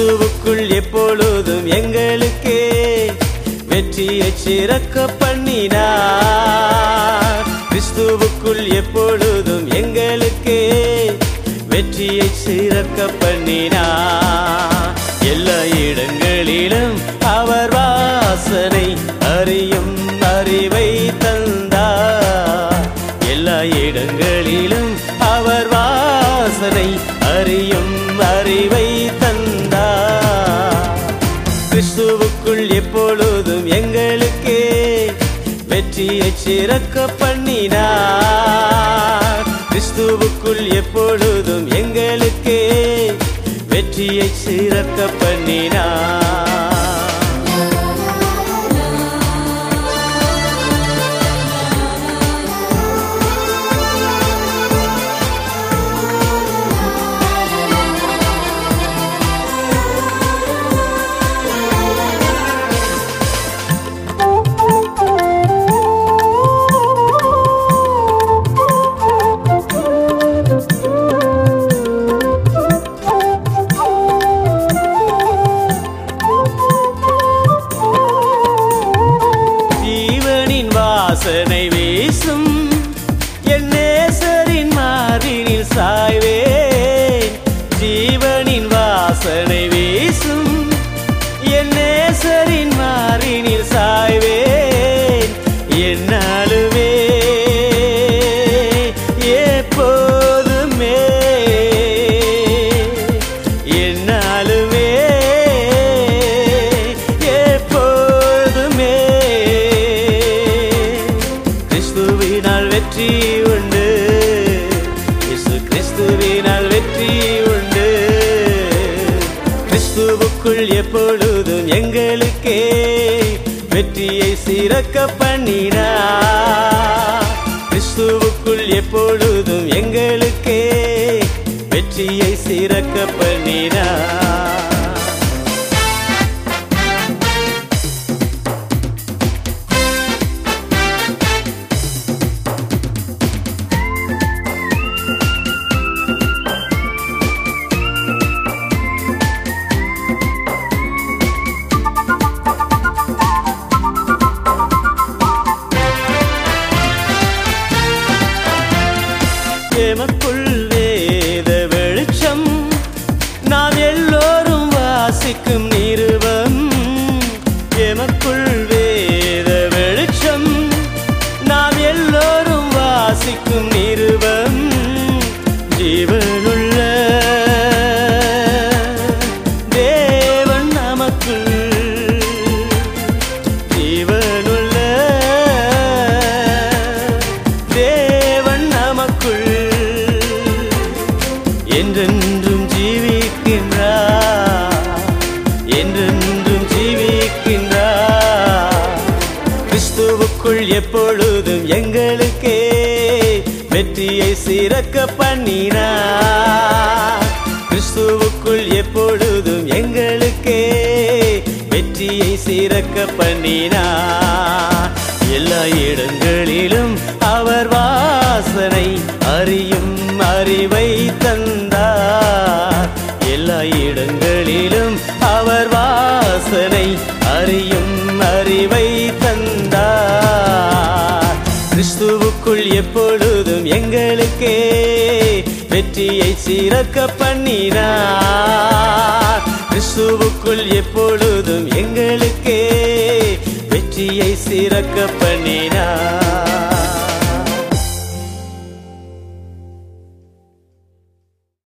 கிறிஸ்துவுக்குள் எப்பொழுதும் எங்களுக்கே வெற்றியை சிறக்க பண்ணினார். கிறிஸ்துவுக்குள் எப்பொழுதும் எங்களுக்கே வெற்றியை சிறக்க பண்ணினார். எல்லா இடங்களிலும் அவர் வாசனை அறியும் அறிவை தந்தார். எல்லா இடங்களிலும் அவர் வாசனை அறியும் அறிவை கிறிஸ்துவுக்குள் எப்பொழுதும் எங்களுக்கே வெற்றியை சிறக்க பண்ணினார். கிறிஸ்துவுக்குள் எப்பொழுதும் எங்களுக்கே வெற்றியை சிறக்க பண்ணினார். வாசனை வீசும். என் நேசரின் மாதிரில் சாய்வேன். ஜீவனின் வாசனை வீசும். என் நேசரின் மாறினில் சாய்வேன். என்னாலுமே கிறிஸ்துவுக்குள் எப்பொழுதும் எங்களுக்கே வெற்றியை சிறக்க பண்ணினா கிறிஸ்துவுக்குள் எப்பொழுதும் எங்களுக்கே வெற்றியை சிறக்க பண்ணினா எமக்குள் வேத வெளிச்சம். நாம் எல்லோரும் வாசிக்கும் நிறுவம் எமக்குள் வேத வெளிச்சம். நாம் எல்லோரும் வாசிக்கும் நிறுவம் ஜீவனுள்ள என்றென்றும் ஜீவிக்கின்றா என்றென்றும் ஜீவிக்கின்றா கிறிஸ்துவுக்குள் எப்பொழுதும் எங்களுக்கே வெற்றியை சிறக்க பண்ணினா கிறிஸ்துவுக்குள் எப்பொழுதும் எங்களுக்கே வெற்றியை சிறக்க பண்ணினா எல்லா இடங்களிலும் அவர் வாசனை அறியும் அறிவை வாசனை அறியும் அறிவை தந்தார். கிறிஸ்துவுக்குள் எப்பொழுதும் எங்களுக்கே வெற்றியை சீரக்க பண்ணினார். கிறிஸ்துவுக்குள் எப்பொழுதும் எங்களுக்கே வெற்றியை சீரக்க பண்ணினார்.